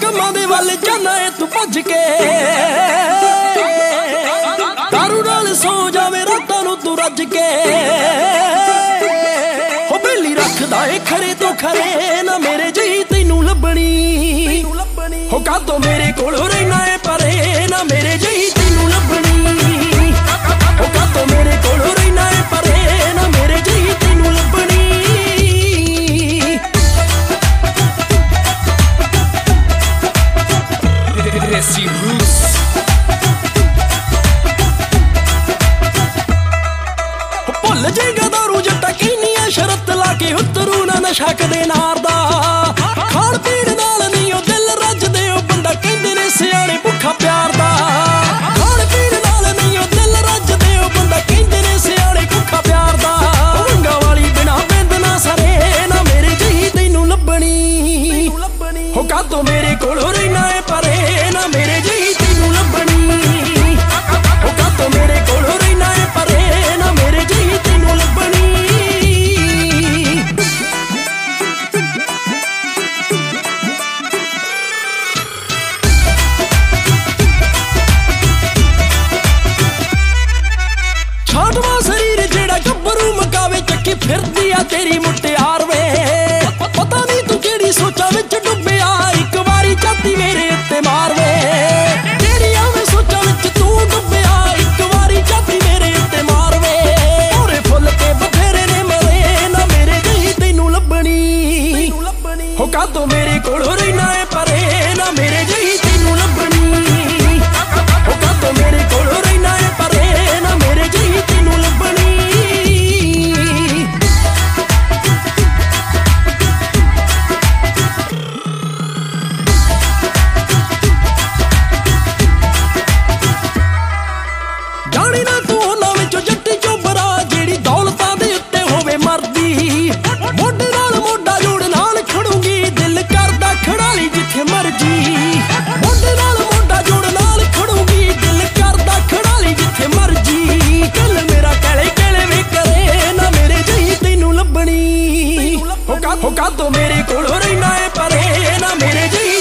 ਕੰਮਾਂ ਦੇ ਵੱਲ ਜਾਣਾ ਏ, ਤੂੰ ਭੱਜ ਕੇ। ਦਾਰੂ ਨਾਲ ਸੌ ਜਾਵੇ, ਰਾਤਾਂ ਨੂੰ ਤੂੰ ਰੱਜ ਕੇ। ਹੋ ਬੇਲੀ ਰੱਖਦਾ ਏ, ਖਰੇ ਤੋਂ ਖਰੇ, ਨਾ ਮੇਰੇ ਜੀ ਤੈਨੂੰ ਲੱਭਣੀ। ਹੋ ਕਾਤੋਂ ਮੇਰੇ ਕੋਲ ਰਹਿਣਾ ਏ, ਪਰੇ ਨਾ ਮੇਰੇ ਜੀ Desi Roots. ਭੁੱਲ ਜੇਗਾ ਦਾਰੂ ਜੱਟਾ, ਕਿੰਨੀਆਂ ਸ਼ਰਤ ਲਾ ਕੇ ਉਤਰੂ ਨਾ ਨਸ਼ਾ ਕਦੇ ਨਾਰ ਦਾ। ਖਾਣ ਪੀਣ ਨਾਲ ਨਹੀਂ ਉਹ ਦਿਲ ਰੱਜਦੇ, ਉਹ ਬੰਦਾ ਕਹਿੰਦੇ ਨੇ ਸਿਆਣੇ ਭੁੱਖਾ ਪਿਆਰ ਦਾ। ਖਾਣ ਪੀਣ ਨਾਲ ਨਹੀਂ ਉਹ ਦਿਲ ਰੱਜਦੇ, ਉਹ ਬੰਦਾ ਕਹਿੰਦੇ ਨੇ ਸਿਆਣੇ ਭੁੱਖਾ ਪਿਆਰ ਦਾ। ਵੰਗਾ ਵਾਲੀ ਬਿਨਾ ਬਿੰਦ ਨਾ ਸਰੇ, ਨਾ ਮੇਰੇ ਜਹੀ ਤੈਨੂੰ ਲੱਭਣੀ। ਹੋ ਕਾਤੋਂ ਮੇਰੇ ਕੋਲ ਰਹਿਣਾ ਫਿਰਦੀ ਆ ਤੇਰੀ ਮੁਟਿਆਰ ਵੇ। ਪਤਾ ਨਹੀਂ ਤੂੰ ਕਿਹੜੀ ਸੋਚਾਂ ਵਿੱਚ ਡੁੱਬਿਆ, ਇੱਕ ਵਾਰੀ ਚਾਤੀ ਮੇਰੇ ਉੱਤੇ ਮਾਰ ਵੇ। ਕਿਹੜੀਆਂ ਵੇ ਸੋਚਾਂ ਵਿੱਚ ਤੂੰ ਡੁੱਬਿਆ, ਇੱਕ ਵਾਰੀ ਚਾਤੀ ਮੇਰੇ ਉੱਤੇ ਮਾਰ ਵੇ। ਹੋਰੇ ਫੁੱਲ ਤੇ ਬਥੇਰੇ ਨੇ ਮਰੇ ਨਾ ਮੇਰੇ ਜਹੀ ਤੈਨੂੰ ਲੱਭਣੀ। ਹੋ ਕਾਤੋਂ ਮੇਰੇ ਕੋਲ ਹੋ ਕਾ ਹੋ ਕਾ ਤੋ ਮੇਰੇ ਕੋਲ ਰਹਿਣਾ ਏ ਪਰੇ ਨਾ ਮੇਰੇ ਜਹੀ